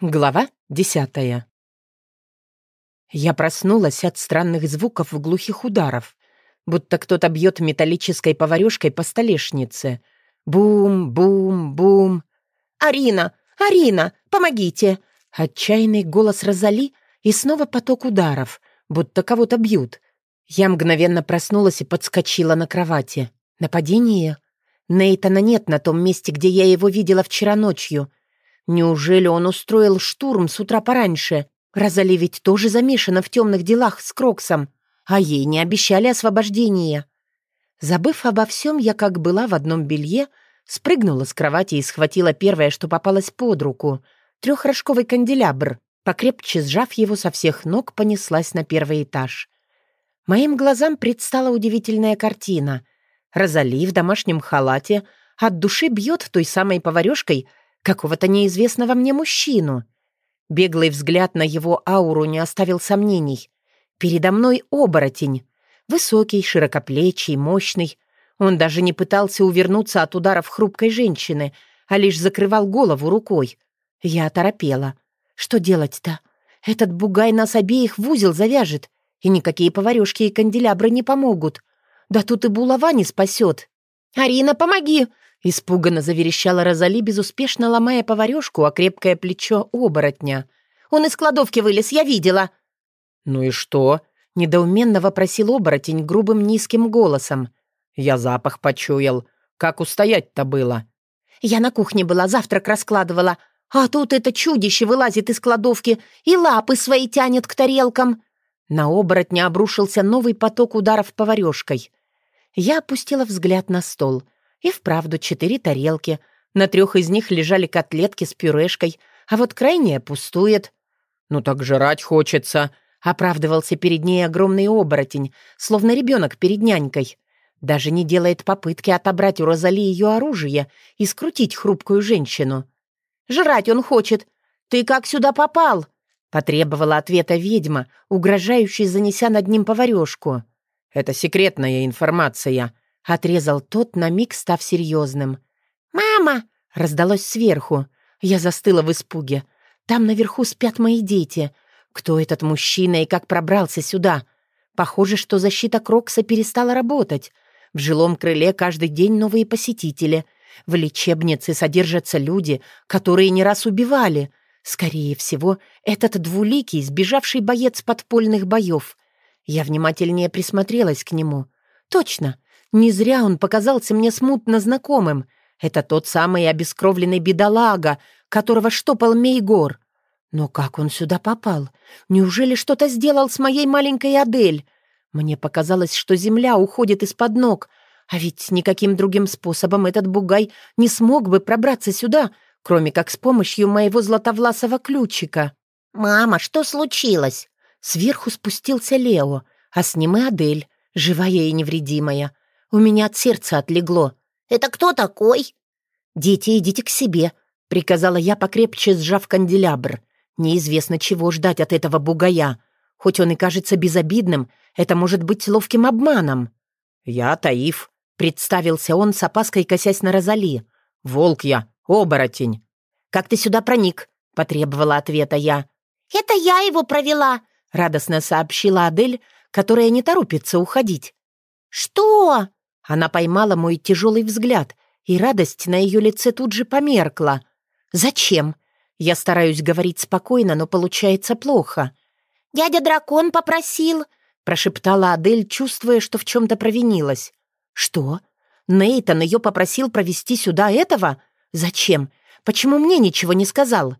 Глава десятая. Я проснулась от странных звуков и глухих ударов, будто кто-то бьет металлической поварешкой по столешнице. Бум-бум-бум. «Арина! Арина! Помогите!» Отчаянный голос Розали и снова поток ударов, будто кого-то бьют. Я мгновенно проснулась и подскочила на кровати. Нападение? Нейтана нет на том месте, где я его видела вчера ночью — Неужели он устроил штурм с утра пораньше? Розали ведь тоже замешана в темных делах с Кроксом, а ей не обещали освобождения. Забыв обо всем, я как была в одном белье, спрыгнула с кровати и схватила первое, что попалось под руку — трехрожковый канделябр. Покрепче сжав его со всех ног, понеслась на первый этаж. Моим глазам предстала удивительная картина. Розали в домашнем халате от души бьет той самой поварешкой — какого-то неизвестного мне мужчину. Беглый взгляд на его ауру не оставил сомнений. Передо мной оборотень. Высокий, широкоплечий, мощный. Он даже не пытался увернуться от ударов хрупкой женщины, а лишь закрывал голову рукой. Я оторопела. Что делать-то? Этот бугай нас обеих в узел завяжет, и никакие поварешки и канделябры не помогут. Да тут и булава не спасет. «Арина, помоги!» Испуганно заверещала Розали, безуспешно ломая поварешку о крепкое плечо оборотня. «Он из кладовки вылез, я видела!» «Ну и что?» — недоуменно вопросил оборотень грубым низким голосом. «Я запах почуял. Как устоять-то было?» «Я на кухне была, завтрак раскладывала. А тут это чудище вылазит из кладовки и лапы свои тянет к тарелкам». На оборотня обрушился новый поток ударов поварешкой. Я опустила взгляд на стол — и вправду четыре тарелки. На трех из них лежали котлетки с пюрешкой, а вот крайняя пустует. «Ну так жрать хочется», — оправдывался перед ней огромный оборотень, словно ребенок перед нянькой. Даже не делает попытки отобрать у Розали ее оружие и скрутить хрупкую женщину. «Жрать он хочет! Ты как сюда попал?» — потребовала ответа ведьма, угрожающей занеся над ним поварешку. «Это секретная информация», Отрезал тот, на миг став серьезным. «Мама!» — раздалось сверху. Я застыла в испуге. «Там наверху спят мои дети. Кто этот мужчина и как пробрался сюда? Похоже, что защита Крокса перестала работать. В жилом крыле каждый день новые посетители. В лечебнице содержатся люди, которые не раз убивали. Скорее всего, этот двуликий, сбежавший боец подпольных боев. Я внимательнее присмотрелась к нему. Точно, не зря он показался мне смутно знакомым. Это тот самый обескровленный бедолага, которого штопал Мейгор. Но как он сюда попал? Неужели что-то сделал с моей маленькой Адель? Мне показалось, что земля уходит из-под ног, а ведь никаким другим способом этот бугай не смог бы пробраться сюда, кроме как с помощью моего златовласого ключика. «Мама, что случилось?» Сверху спустился Лео, а с ним и Адель, живая и невредимая. У меня от сердца отлегло. «Это кто такой?» «Дети, идите к себе», — приказала я, покрепче сжав канделябр. Неизвестно, чего ждать от этого бугая. Хоть он и кажется безобидным, это может быть ловким обманом. «Я Таиф», — представился он с опаской, косясь на Розали. «Волк я, оборотень». «Как ты сюда проник?» — потребовала ответа я. «Это я его провела», — радостно сообщила Адель, которая не торопится уходить. «Что?» Она поймала мой тяжелый взгляд, и радость на ее лице тут же померкла. «Зачем?» Я стараюсь говорить спокойно, но получается плохо. «Дядя дракон попросил», — прошептала Адель, чувствуя, что в чем-то провинилась. «Что? Нейтан ее попросил провести сюда этого? Зачем? Почему мне ничего не сказал?»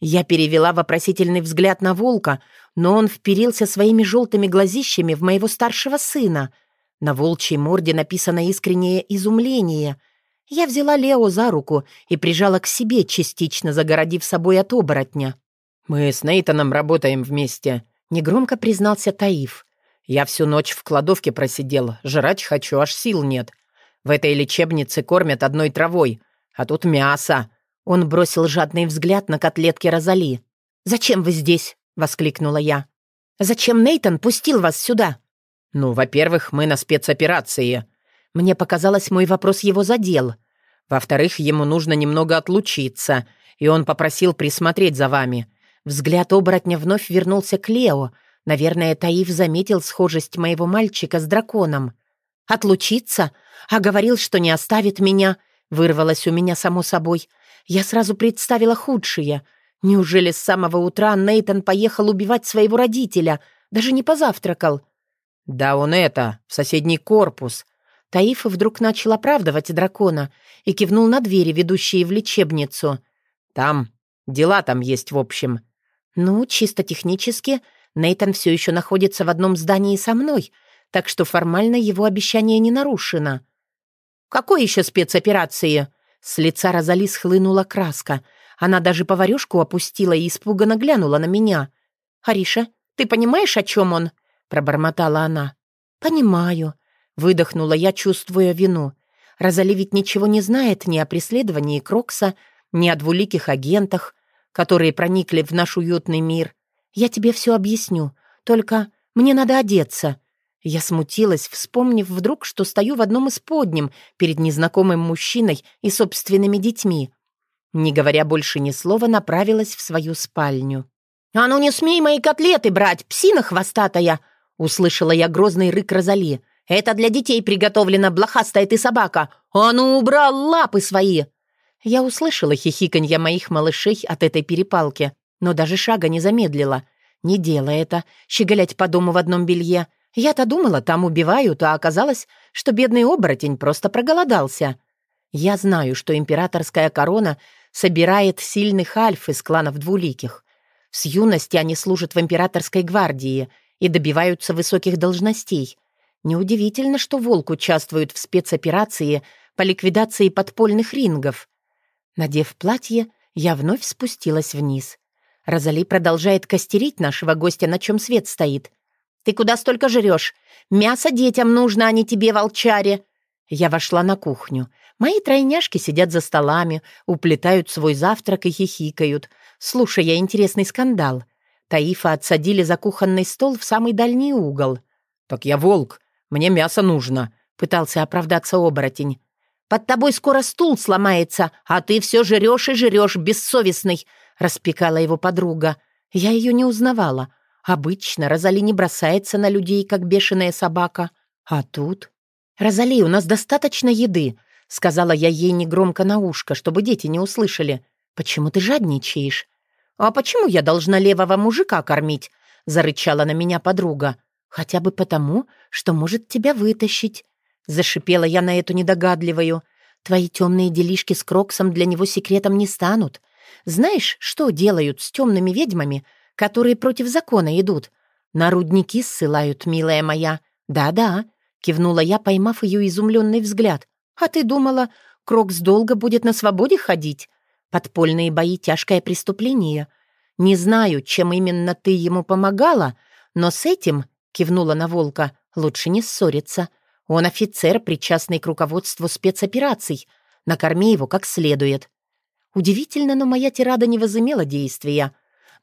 Я перевела вопросительный взгляд на волка, но он вперился своими желтыми глазищами в моего старшего сына — на волчьей морде написано искреннее изумление. Я взяла Лео за руку и прижала к себе, частично загородив собой от оборотня. «Мы с Нейтаном работаем вместе», — негромко признался Таиф. «Я всю ночь в кладовке просидел, жрать хочу, аж сил нет. В этой лечебнице кормят одной травой, а тут мясо». Он бросил жадный взгляд на котлетки Розали. «Зачем вы здесь?» — воскликнула я. «Зачем Нейтан пустил вас сюда?» «Ну, во-первых, мы на спецоперации». Мне показалось, мой вопрос его задел. Во-вторых, ему нужно немного отлучиться, и он попросил присмотреть за вами». Взгляд оборотня вновь вернулся к Лео. Наверное, Таив заметил схожесть моего мальчика с драконом. «Отлучиться? А говорил, что не оставит меня», — вырвалось у меня само собой. Я сразу представила худшее. Неужели с самого утра Нейтон поехал убивать своего родителя, даже не позавтракал? «Да он это, в соседний корпус». Таиф вдруг начал оправдывать дракона и кивнул на двери, ведущие в лечебницу. «Там. Дела там есть, в общем». «Ну, чисто технически, Нейтон все еще находится в одном здании со мной, так что формально его обещание не нарушено». «Какой еще спецоперации?» С лица Розали схлынула краска. Она даже поварюшку опустила и испуганно глянула на меня. «Ариша, ты понимаешь, о чем он?» Пробормотала она. «Понимаю», — выдохнула я, чувствуя вину. Розали ведь ничего не знает ни о преследовании Крокса, ни о двуликих агентах, которые проникли в наш уютный мир. Я тебе все объясню, только мне надо одеться». Я смутилась, вспомнив вдруг, что стою в одном из подним перед незнакомым мужчиной и собственными детьми. Не говоря больше ни слова, направилась в свою спальню. «А ну не смей мои котлеты брать, псина хвостатая!» Услышала я грозный рык Розали. «Это для детей приготовлено, блохастая ты собака! А ну, убрал лапы свои!» Я услышала хихиканье моих малышей от этой перепалки, но даже шага не замедлила. Не делай это, щеголять по дому в одном белье. Я-то думала, там убивают, а оказалось, что бедный оборотень просто проголодался. Я знаю, что императорская корона собирает сильных альф из кланов двуликих. С юности они служат в императорской гвардии — и добиваются высоких должностей. Неудивительно, что Волк участвует в спецоперации по ликвидации подпольных рингов. Надев платье, я вновь спустилась вниз. Розали продолжает костерить нашего гостя, на чем свет стоит. «Ты куда столько жрешь? Мясо детям нужно, а не тебе, волчаре!» Я вошла на кухню. Мои тройняшки сидят за столами, уплетают свой завтрак и хихикают, слушая интересный скандал. Таифа отсадили за кухонный стол в самый дальний угол. «Так я волк, мне мясо нужно», — пытался оправдаться оборотень. «Под тобой скоро стул сломается, а ты все жрешь и жрешь, бессовестный», — распекала его подруга. Я ее не узнавала. Обычно Розали не бросается на людей, как бешеная собака. А тут... «Розали, у нас достаточно еды», — сказала я ей негромко на ушко, чтобы дети не услышали. «Почему ты жадничаешь?» «А почему я должна левого мужика кормить?» — зарычала на меня подруга. «Хотя бы потому, что может тебя вытащить». Зашипела я на эту недогадливую. «Твои темные делишки с Кроксом для него секретом не станут. Знаешь, что делают с темными ведьмами, которые против закона идут? На рудники ссылают, милая моя. Да-да», — кивнула я, поймав ее изумленный взгляд. «А ты думала, Крокс долго будет на свободе ходить? Подпольные бои — тяжкое преступление. Не знаю, чем именно ты ему помогала, но с этим, — кивнула на волка, — лучше не ссориться. Он офицер, причастный к руководству спецопераций. Накорми его как следует. Удивительно, но моя тирада не возымела действия.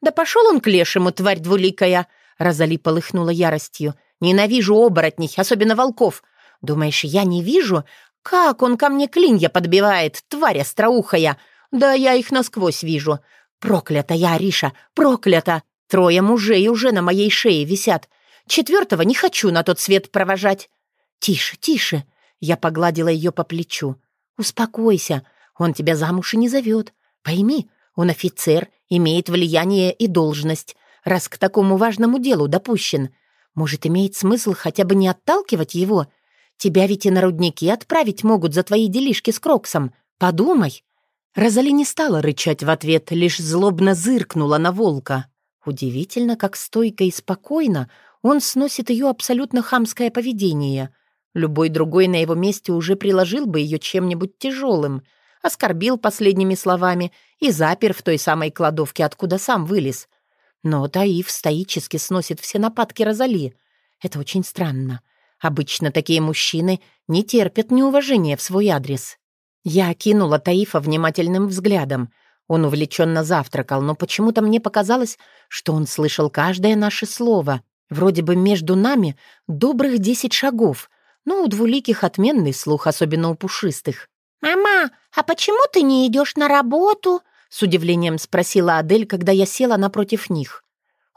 «Да пошел он к лешему, тварь двуликая!» Розали полыхнула яростью. «Ненавижу оборотней, особенно волков. Думаешь, я не вижу? Как он ко мне клинья подбивает, тварь остроухая! Да я их насквозь вижу. Проклята я, Ариша, проклята! Трое мужей уже на моей шее висят. Четвертого не хочу на тот свет провожать. Тише, тише. Я погладила ее по плечу. Успокойся, он тебя замуж и не зовет. Пойми, он офицер, имеет влияние и должность, раз к такому важному делу допущен. Может, имеет смысл хотя бы не отталкивать его? Тебя ведь и на рудники отправить могут за твои делишки с Кроксом. Подумай. Розали не стала рычать в ответ, лишь злобно зыркнула на волка. Удивительно, как стойко и спокойно он сносит ее абсолютно хамское поведение. Любой другой на его месте уже приложил бы ее чем-нибудь тяжелым, оскорбил последними словами и запер в той самой кладовке, откуда сам вылез. Но Таиф стоически сносит все нападки Розали. Это очень странно. Обычно такие мужчины не терпят неуважения в свой адрес. Я окинула Таифа внимательным взглядом. Он увлеченно завтракал, но почему-то мне показалось, что он слышал каждое наше слово. Вроде бы между нами добрых десять шагов, но у двуликих отменный слух, особенно у пушистых. «Мама, а почему ты не идешь на работу?» — с удивлением спросила Адель, когда я села напротив них.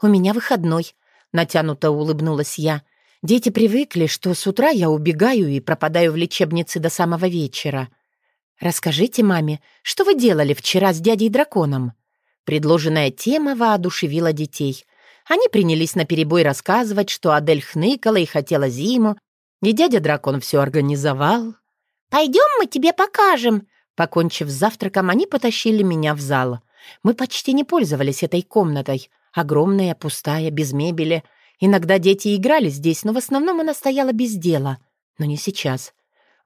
«У меня выходной», — натянуто улыбнулась я. «Дети привыкли, что с утра я убегаю и пропадаю в лечебнице до самого вечера. Расскажите маме, что вы делали вчера с дядей-драконом?» Предложенная тема воодушевила детей. Они принялись наперебой рассказывать, что Адель хныкала и хотела зиму, и дядя-дракон все организовал. «Пойдем, мы тебе покажем!» Покончив с завтраком, они потащили меня в зал. Мы почти не пользовались этой комнатой. Огромная, пустая, без мебели. Иногда дети играли здесь, но в основном она стояла без дела. Но не сейчас.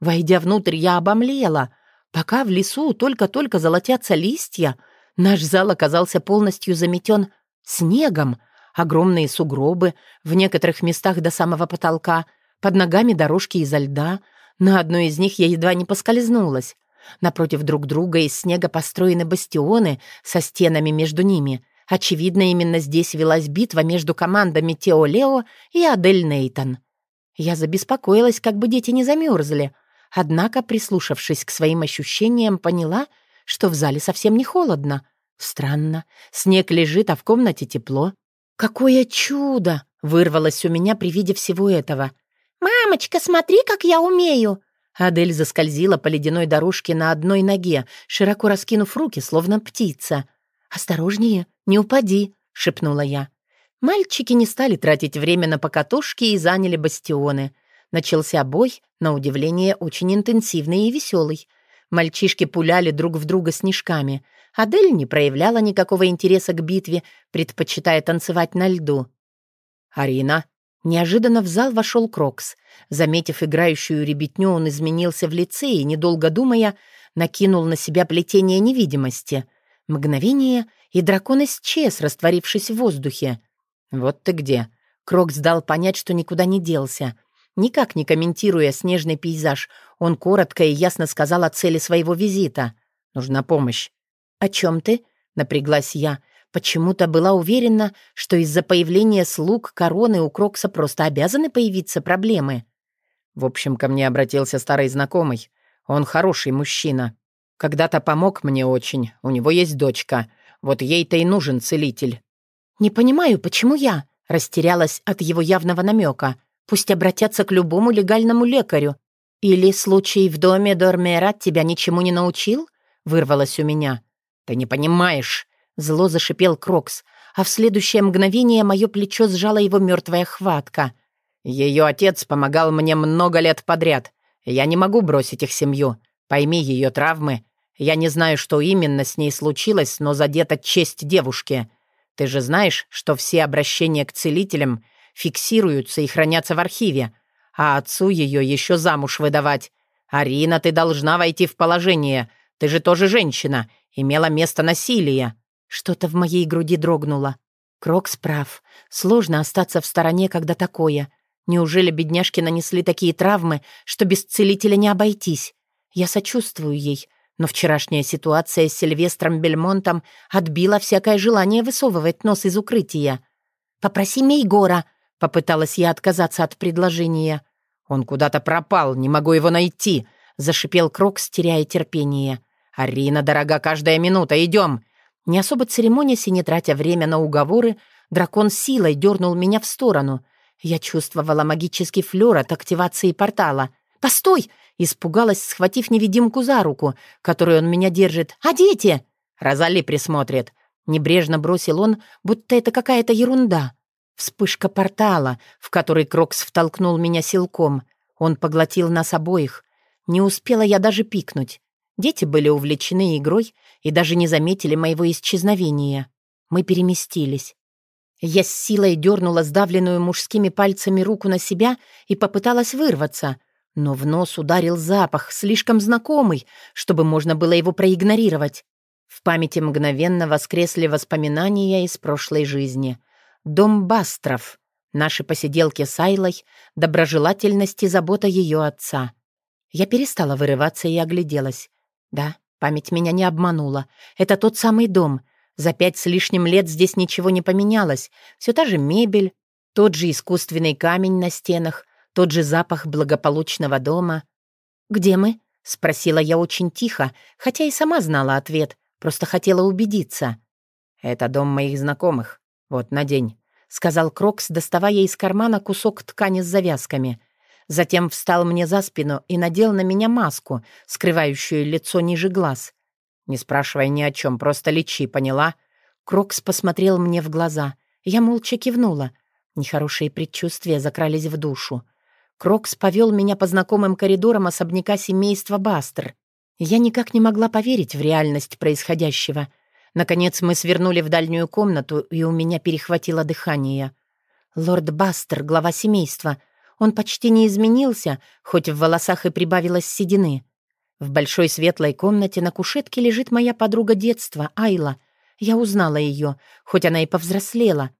Войдя внутрь, я обомлела. Пока в лесу только-только золотятся листья, наш зал оказался полностью заметен снегом. Огромные сугробы, в некоторых местах до самого потолка, под ногами дорожки изо льда — на одной из них я едва не поскользнулась. Напротив друг друга из снега построены бастионы со стенами между ними. Очевидно, именно здесь велась битва между командами Тео Лео и Адель Нейтон. Я забеспокоилась, как бы дети не замерзли. Однако, прислушавшись к своим ощущениям, поняла, что в зале совсем не холодно. Странно. Снег лежит, а в комнате тепло. «Какое чудо!» — вырвалось у меня при виде всего этого — «Мамочка, смотри, как я умею!» Адель заскользила по ледяной дорожке на одной ноге, широко раскинув руки, словно птица. «Осторожнее, не упади», — шепнула я. Мальчики не стали тратить время на покатушки и заняли бастионы. Начался бой, на удивление, очень интенсивный и веселый. Мальчишки пуляли друг в друга снежками. Адель не проявляла никакого интереса к битве, предпочитая танцевать на льду. «Арина, Неожиданно в зал вошел Крокс. Заметив играющую ребятню, он изменился в лице и, недолго думая, накинул на себя плетение невидимости. Мгновение, и дракон исчез, растворившись в воздухе. «Вот ты где!» Крокс дал понять, что никуда не делся. Никак не комментируя снежный пейзаж, он коротко и ясно сказал о цели своего визита. «Нужна помощь». «О чем ты?» — напряглась я. Почему-то была уверена, что из-за появления слуг короны у Крокса просто обязаны появиться проблемы. В общем, ко мне обратился старый знакомый. Он хороший мужчина. Когда-то помог мне очень. У него есть дочка. Вот ей-то и нужен целитель. «Не понимаю, почему я?» Растерялась от его явного намека. «Пусть обратятся к любому легальному лекарю. Или случай в доме Дормера тебя ничему не научил?» Вырвалось у меня. «Ты не понимаешь!» Зло зашипел Крокс, а в следующее мгновение мое плечо сжала его мертвая хватка. Ее отец помогал мне много лет подряд. Я не могу бросить их семью. Пойми ее травмы. Я не знаю, что именно с ней случилось, но задета честь девушки. Ты же знаешь, что все обращения к целителям фиксируются и хранятся в архиве, а отцу ее еще замуж выдавать. Арина, ты должна войти в положение. Ты же тоже женщина. Имела место насилие. Что-то в моей груди дрогнуло. Крокс прав. Сложно остаться в стороне, когда такое. Неужели бедняжки нанесли такие травмы, что без целителя не обойтись? Я сочувствую ей, но вчерашняя ситуация с Сильвестром Бельмонтом отбила всякое желание высовывать нос из укрытия. «Попроси Мейгора», — попыталась я отказаться от предложения. «Он куда-то пропал, не могу его найти», — зашипел Крокс, теряя терпение. «Арина, дорога, каждая минута, идем. Не особо церемонясь и не тратя время на уговоры, дракон силой дернул меня в сторону. Я чувствовала магический флёр от активации портала. «Постой!» — испугалась, схватив невидимку за руку, которую он меня держит. «А дети?» «Розали присмотрит». Небрежно бросил он, будто это какая-то ерунда. Вспышка портала, в который Крокс втолкнул меня силком. Он поглотил нас обоих. Не успела я даже пикнуть. Дети были увлечены игрой и даже не заметили моего исчезновения. Мы переместились. Я с силой дернула сдавленную мужскими пальцами руку на себя и попыталась вырваться, но в нос ударил запах, слишком знакомый, чтобы можно было его проигнорировать. В памяти мгновенно воскресли воспоминания из прошлой жизни. Дом Бастров, наши посиделки с Айлой, доброжелательность и забота ее отца. Я перестала вырываться и огляделась. Да, память меня не обманула. Это тот самый дом. За пять с лишним лет здесь ничего не поменялось. Все та же мебель, тот же искусственный камень на стенах, тот же запах благополучного дома. «Где мы?» — спросила я очень тихо, хотя и сама знала ответ. Просто хотела убедиться. «Это дом моих знакомых. Вот, надень», — сказал Крокс, доставая из кармана кусок ткани с завязками. Затем встал мне за спину и надел на меня маску, скрывающую лицо ниже глаз. «Не спрашивай ни о чем, просто лечи, поняла?» Крокс посмотрел мне в глаза. Я молча кивнула. Нехорошие предчувствия закрались в душу. Крокс повел меня по знакомым коридорам особняка семейства Бастер. Я никак не могла поверить в реальность происходящего. Наконец мы свернули в дальнюю комнату, и у меня перехватило дыхание. Лорд Бастер, глава семейства. Он почти не изменился, хоть в волосах и прибавилось седины. В большой светлой комнате на кушетке лежит моя подруга детства, Айла — я узнала ее, хоть она и повзрослела.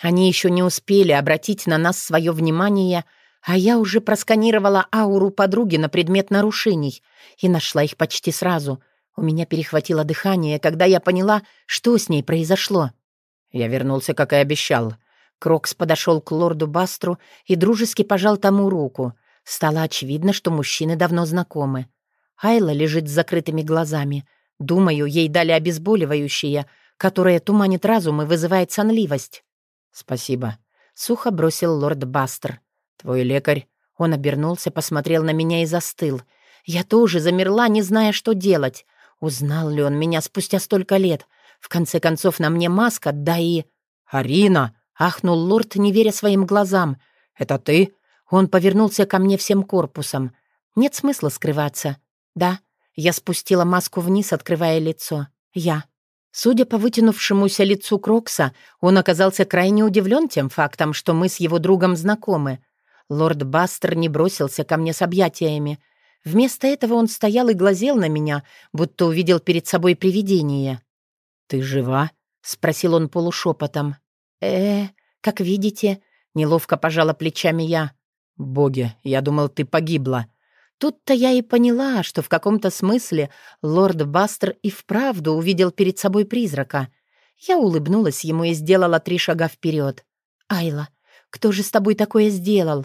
Они еще не успели обратить на нас свое внимание, а я уже просканировала ауру подруги на предмет нарушений и нашла их почти сразу. У меня перехватило дыхание, когда я поняла, что с ней произошло. Я вернулся, как и обещал. Крокс подошел к лорду Бастру и дружески пожал тому руку. Стало очевидно, что мужчины давно знакомы. Айла лежит с закрытыми глазами. Думаю, ей дали обезболивающее — которое туманит разум и вызывает сонливость. «Спасибо», — сухо бросил лорд Бастер. «Твой лекарь?» Он обернулся, посмотрел на меня и застыл. Я тоже замерла, не зная, что делать. Узнал ли он меня спустя столько лет? В конце концов, на мне маска, да и... «Арина!» — ахнул лорд, не веря своим глазам. «Это ты?» Он повернулся ко мне всем корпусом. Нет смысла скрываться. «Да». Я спустила маску вниз, открывая лицо. «Я». Судя по вытянувшемуся лицу Крокса, он оказался крайне удивлен тем фактом, что мы с его другом знакомы. Лорд Бастер не бросился ко мне с объятиями. Вместо этого он стоял и глазел на меня, будто увидел перед собой привидение. «Ты жива?» — спросил он полушепотом. э как видите», — неловко пожала плечами я. «Боги, я думал, ты погибла», Тут-то я и поняла, что в каком-то смысле лорд Бастер и вправду увидел перед собой призрака. Я улыбнулась ему и сделала три шага вперед. «Айла, кто же с тобой такое сделал?»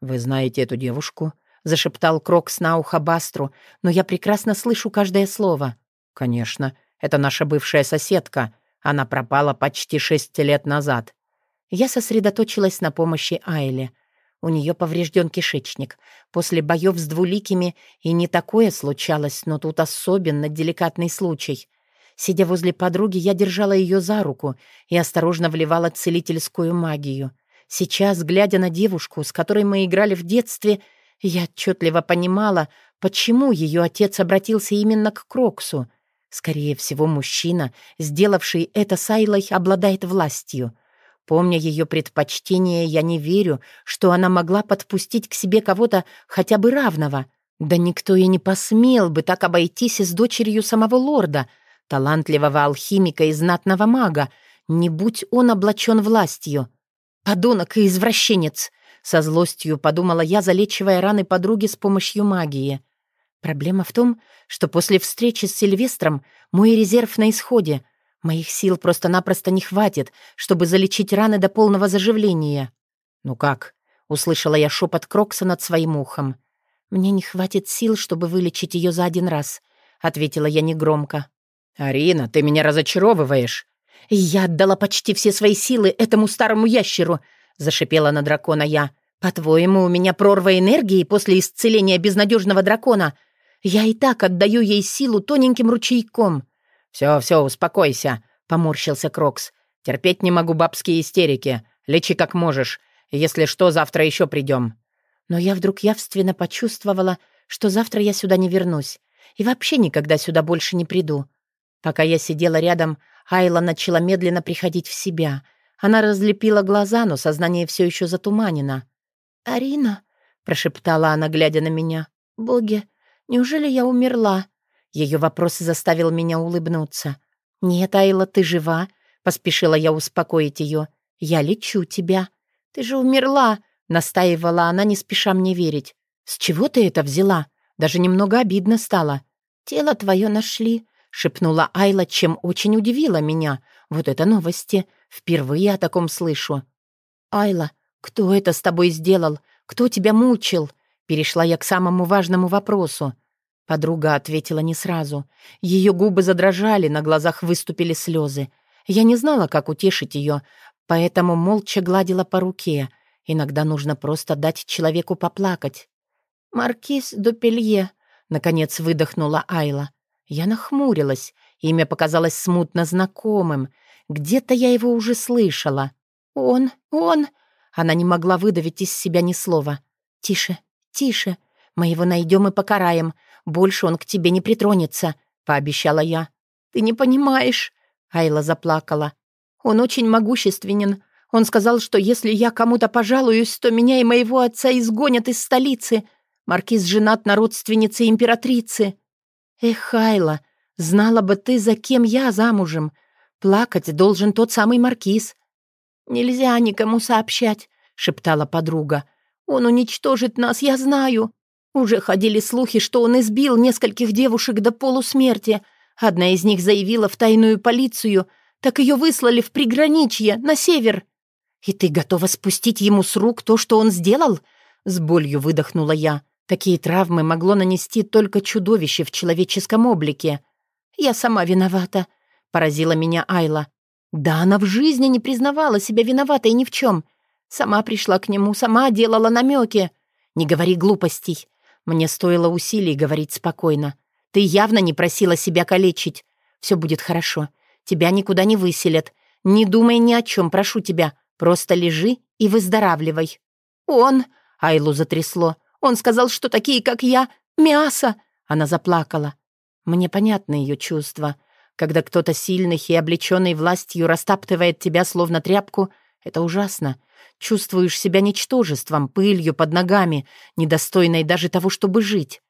«Вы знаете эту девушку?» — зашептал Крокс на ухо Бастру, но я прекрасно слышу каждое слово. «Конечно, это наша бывшая соседка. Она пропала почти шесть лет назад». Я сосредоточилась на помощи Айле — у нее поврежден кишечник. После боев с двуликими и не такое случалось, но тут особенно деликатный случай. Сидя возле подруги, я держала ее за руку и осторожно вливала целительскую магию. Сейчас, глядя на девушку, с которой мы играли в детстве, я отчетливо понимала, почему ее отец обратился именно к Кроксу. Скорее всего, мужчина, сделавший это с Айлой, обладает властью — Помня ее предпочтение, я не верю, что она могла подпустить к себе кого-то хотя бы равного. Да никто и не посмел бы так обойтись с дочерью самого лорда, талантливого алхимика и знатного мага, не будь он облачен властью. «Подонок и извращенец!» — со злостью подумала я, залечивая раны подруги с помощью магии. Проблема в том, что после встречи с Сильвестром мой резерв на исходе — Моих сил просто-напросто не хватит, чтобы залечить раны до полного заживления. «Ну как?» — услышала я шепот Крокса над своим ухом. «Мне не хватит сил, чтобы вылечить ее за один раз», — ответила я негромко. «Арина, ты меня разочаровываешь». «Я отдала почти все свои силы этому старому ящеру», — зашипела на дракона я. «По-твоему, у меня прорва энергии после исцеления безнадежного дракона? Я и так отдаю ей силу тоненьким ручейком». «Все, все, успокойся», — поморщился Крокс. «Терпеть не могу бабские истерики. Лечи как можешь. Если что, завтра еще придем». Но я вдруг явственно почувствовала, что завтра я сюда не вернусь. И вообще никогда сюда больше не приду. Пока я сидела рядом, Айла начала медленно приходить в себя. Она разлепила глаза, но сознание все еще затуманено. «Арина», — прошептала она, глядя на меня, — «боги, неужели я умерла?» Ее вопрос заставил меня улыбнуться. «Нет, Айла, ты жива?» — поспешила я успокоить ее. «Я лечу тебя». «Ты же умерла!» — настаивала она, не спеша мне верить. «С чего ты это взяла?» Даже немного обидно стало. «Тело твое нашли», — шепнула Айла, чем очень удивила меня. «Вот это новости. Впервые о таком слышу». «Айла, кто это с тобой сделал? Кто тебя мучил?» Перешла я к самому важному вопросу. Подруга ответила не сразу. Ее губы задрожали, на глазах выступили слезы. Я не знала, как утешить ее, поэтому молча гладила по руке. Иногда нужно просто дать человеку поплакать. «Маркиз Дупелье», — наконец выдохнула Айла. Я нахмурилась. Имя показалось смутно знакомым. Где-то я его уже слышала. «Он, он...» Она не могла выдавить из себя ни слова. «Тише, тише. Мы его найдем и покараем. Больше он к тебе не притронется», — пообещала я. «Ты не понимаешь», — Айла заплакала. «Он очень могущественен. Он сказал, что если я кому-то пожалуюсь, то меня и моего отца изгонят из столицы. Маркиз женат на родственнице императрицы». «Эх, Айла, знала бы ты, за кем я замужем. Плакать должен тот самый маркиз». «Нельзя никому сообщать», — шептала подруга. «Он уничтожит нас, я знаю. Уже ходили слухи, что он избил нескольких девушек до полусмерти. Одна из них заявила в тайную полицию, так ее выслали в приграничье, на север. «И ты готова спустить ему с рук то, что он сделал?» С болью выдохнула я. Такие травмы могло нанести только чудовище в человеческом облике. «Я сама виновата», — поразила меня Айла. «Да она в жизни не признавала себя виноватой ни в чем. Сама пришла к нему, сама делала намеки. Не говори глупостей. Мне стоило усилий говорить спокойно. «Ты явно не просила себя калечить. Все будет хорошо. Тебя никуда не выселят. Не думай ни о чем, прошу тебя. Просто лежи и выздоравливай». «Он...» — Айлу затрясло. «Он сказал, что такие, как я, мясо!» Она заплакала. Мне понятны ее чувства. Когда кто-то сильный и облеченный властью растаптывает тебя словно тряпку, это ужасно. Чувствуешь себя ничтожеством, пылью под ногами, недостойной даже того, чтобы жить.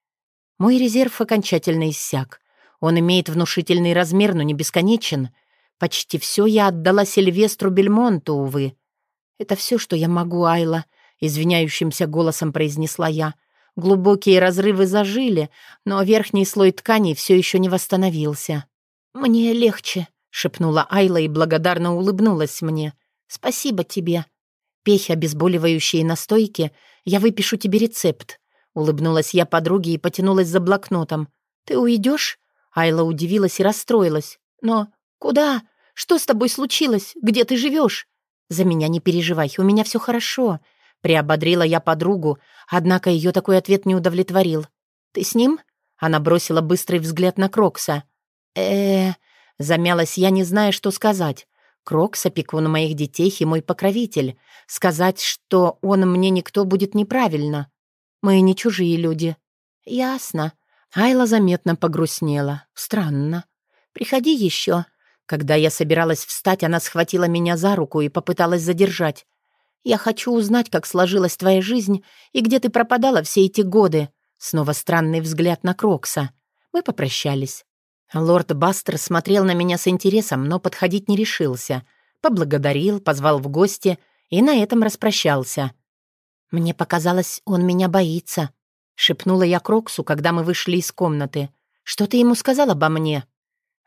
Мой резерв окончательно иссяк. Он имеет внушительный размер, но не бесконечен. Почти все я отдала Сильвестру Бельмонту, увы. «Это все, что я могу, Айла», — извиняющимся голосом произнесла я. Глубокие разрывы зажили, но верхний слой тканей все еще не восстановился. «Мне легче», — шепнула Айла и благодарно улыбнулась мне. «Спасибо тебе». Пей обезболивающие настойки, я выпишу тебе рецепт». Улыбнулась я подруге и потянулась за блокнотом. «Ты уйдешь?» Айла удивилась и расстроилась. «Но куда? Что с тобой случилось? Где ты живешь?» «За меня не переживай, у меня все хорошо», — приободрила я подругу, однако ее такой ответ не удовлетворил. «Ты с ним?» Она бросила быстрый взгляд на Крокса. Э замялась я, не зная, что сказать. Крокс — опекун моих детей и мой покровитель. Сказать, что он мне никто будет неправильно. Мы не чужие люди. Ясно. Айла заметно погрустнела. Странно. Приходи еще. Когда я собиралась встать, она схватила меня за руку и попыталась задержать. «Я хочу узнать, как сложилась твоя жизнь и где ты пропадала все эти годы». Снова странный взгляд на Крокса. Мы попрощались. Лорд Бастер смотрел на меня с интересом, но подходить не решился. Поблагодарил, позвал в гости и на этом распрощался. «Мне показалось, он меня боится», — шепнула я Кроксу, когда мы вышли из комнаты. «Что ты ему сказал обо мне?»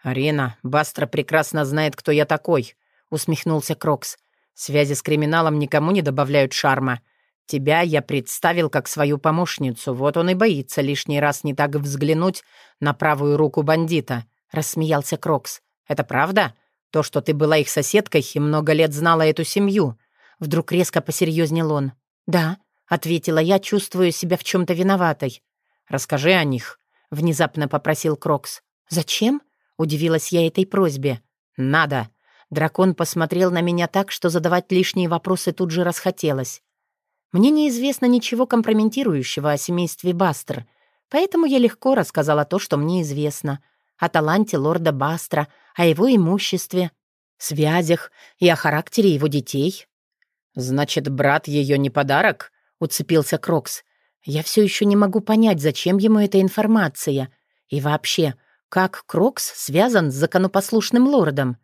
«Арина, Бастер прекрасно знает, кто я такой», — усмехнулся Крокс. «Связи с криминалом никому не добавляют шарма. Тебя я представил как свою помощницу, вот он и боится лишний раз не так взглянуть на правую руку бандита», — рассмеялся Крокс. «Это правда? То, что ты была их соседкой и много лет знала эту семью?» Вдруг резко посерьезнел он. «Да», — ответила я, чувствуя себя в чем то виноватой. «Расскажи о них», — внезапно попросил Крокс. «Зачем?» — удивилась я этой просьбе. «Надо». Дракон посмотрел на меня так, что задавать лишние вопросы тут же расхотелось. Мне неизвестно ничего компрометирующего о семействе Бастер, поэтому я легко рассказала то, что мне известно. О таланте лорда Бастра, о его имуществе, связях и о характере его детей. «Значит, брат ее не подарок?» — уцепился Крокс. «Я все еще не могу понять, зачем ему эта информация. И вообще, как Крокс связан с законопослушным лордом?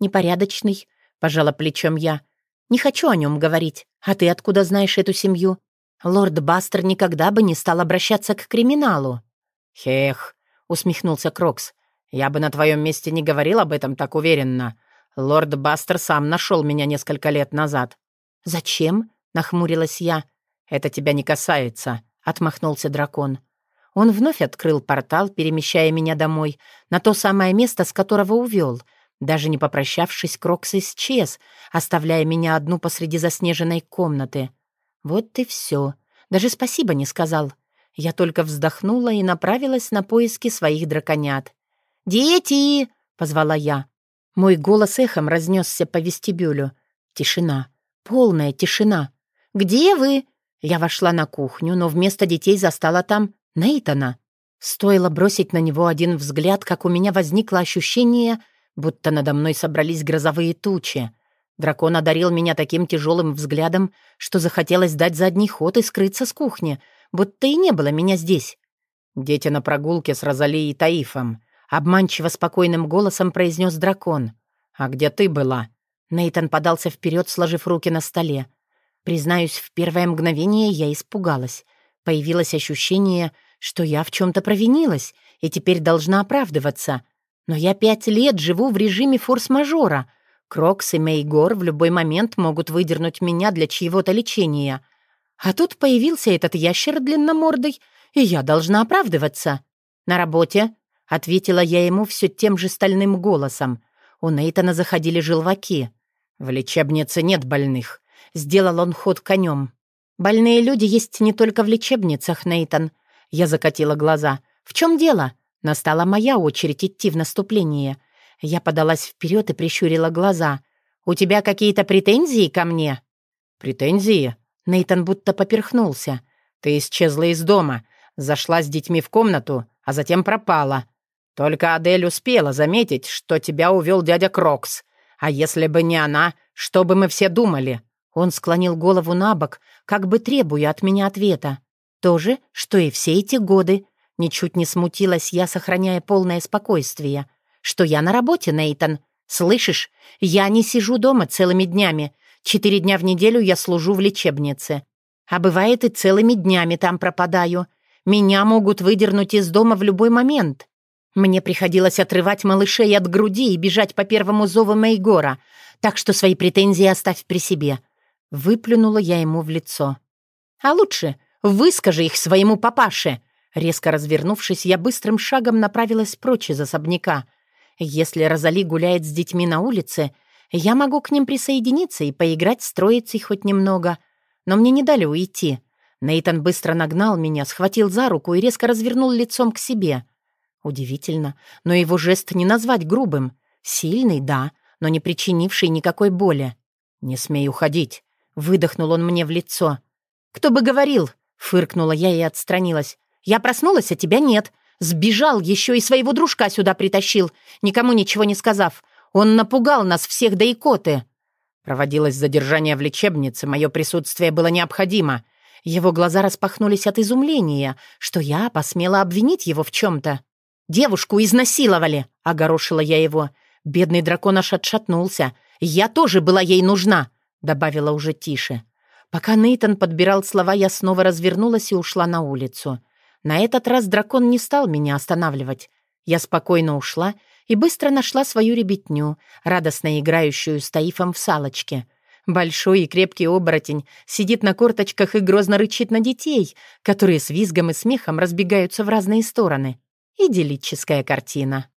Непорядочный?» — пожала плечом я. «Не хочу о нем говорить. А ты откуда знаешь эту семью? Лорд Бастер никогда бы не стал обращаться к криминалу». «Хех», — усмехнулся Крокс. «Я бы на твоем месте не говорил об этом так уверенно. Лорд Бастер сам нашел меня несколько лет назад». «Зачем?» — нахмурилась я. «Это тебя не касается», — отмахнулся дракон. Он вновь открыл портал, перемещая меня домой, на то самое место, с которого увел. Даже не попрощавшись, Крокс исчез, оставляя меня одну посреди заснеженной комнаты. Вот и все. Даже спасибо не сказал. Я только вздохнула и направилась на поиски своих драконят. «Дети!» — позвала я. Мой голос эхом разнесся по вестибюлю. Тишина. Полная тишина. «Где вы?» Я вошла на кухню, но вместо детей застала там Нейтана. Стоило бросить на него один взгляд, как у меня возникло ощущение, будто надо мной собрались грозовые тучи. Дракон одарил меня таким тяжелым взглядом, что захотелось дать задний ход и скрыться с кухни, будто и не было меня здесь. «Дети на прогулке с Розали и Таифом», — обманчиво спокойным голосом произнес дракон. «А где ты была?» Нейтан подался вперед, сложив руки на столе. Признаюсь, в первое мгновение я испугалась. Появилось ощущение, что я в чем-то провинилась и теперь должна оправдываться. Но я пять лет живу в режиме форс-мажора. Крокс и Мейгор в любой момент могут выдернуть меня для чьего-то лечения. А тут появился этот ящер длинномордый, и я должна оправдываться. «На работе», — ответила я ему все тем же стальным голосом. У Нейтана заходили желваки. «В лечебнице нет больных», — сделал он ход конем. «Больные люди есть не только в лечебницах, Нейтан», я закатила глаза. «В чем дело?» Настала моя очередь идти в наступление. Я подалась вперед и прищурила глаза. «У тебя какие-то претензии ко мне?» «Претензии?» Нейтан будто поперхнулся. «Ты исчезла из дома, зашла с детьми в комнату, а затем пропала. Только Адель успела заметить, что тебя увел дядя Крокс. А если бы не она, что бы мы все думали?» Он склонил голову на бок, как бы требуя от меня ответа. То же, что и все эти годы. Ничуть не смутилась я, сохраняя полное спокойствие. Что я на работе, Нейтан. Слышишь, я не сижу дома целыми днями. Четыре дня в неделю я служу в лечебнице. А бывает и целыми днями там пропадаю. Меня могут выдернуть из дома в любой момент. Мне приходилось отрывать малышей от груди и бежать по первому зову Мейгора, так что свои претензии оставь при себе. Выплюнула я ему в лицо. А лучше Выскажи их своему папаше!» Резко развернувшись, я быстрым шагом направилась прочь из особняка. Если Розали гуляет с детьми на улице, я могу к ним присоединиться и поиграть с троицей хоть немного. Но мне не дали уйти. Нейтан быстро нагнал меня, схватил за руку и резко развернул лицом к себе. Удивительно, но его жест не назвать грубым. Сильный, да, но не причинивший никакой боли. «Не смей уходить», — выдохнул он мне в лицо. «Кто бы говорил?» Фыркнула я и отстранилась. «Я проснулась, а тебя нет. Сбежал еще и своего дружка сюда притащил, никому ничего не сказав. Он напугал нас всех до икоты». Проводилось задержание в лечебнице, мое присутствие было необходимо. Его глаза распахнулись от изумления, что я посмела обвинить его в чем-то. «Девушку изнасиловали!» — огорошила я его. Бедный дракон аж отшатнулся. «Я тоже была ей нужна!» — добавила уже тише. Пока Нейтон подбирал слова, я снова развернулась и ушла на улицу. На этот раз дракон не стал меня останавливать. Я спокойно ушла и быстро нашла свою ребятню, радостно играющую с Таифом в салочке. Большой и крепкий оборотень сидит на корточках и грозно рычит на детей, которые с визгом и смехом разбегаются в разные стороны. Идиллическая картина.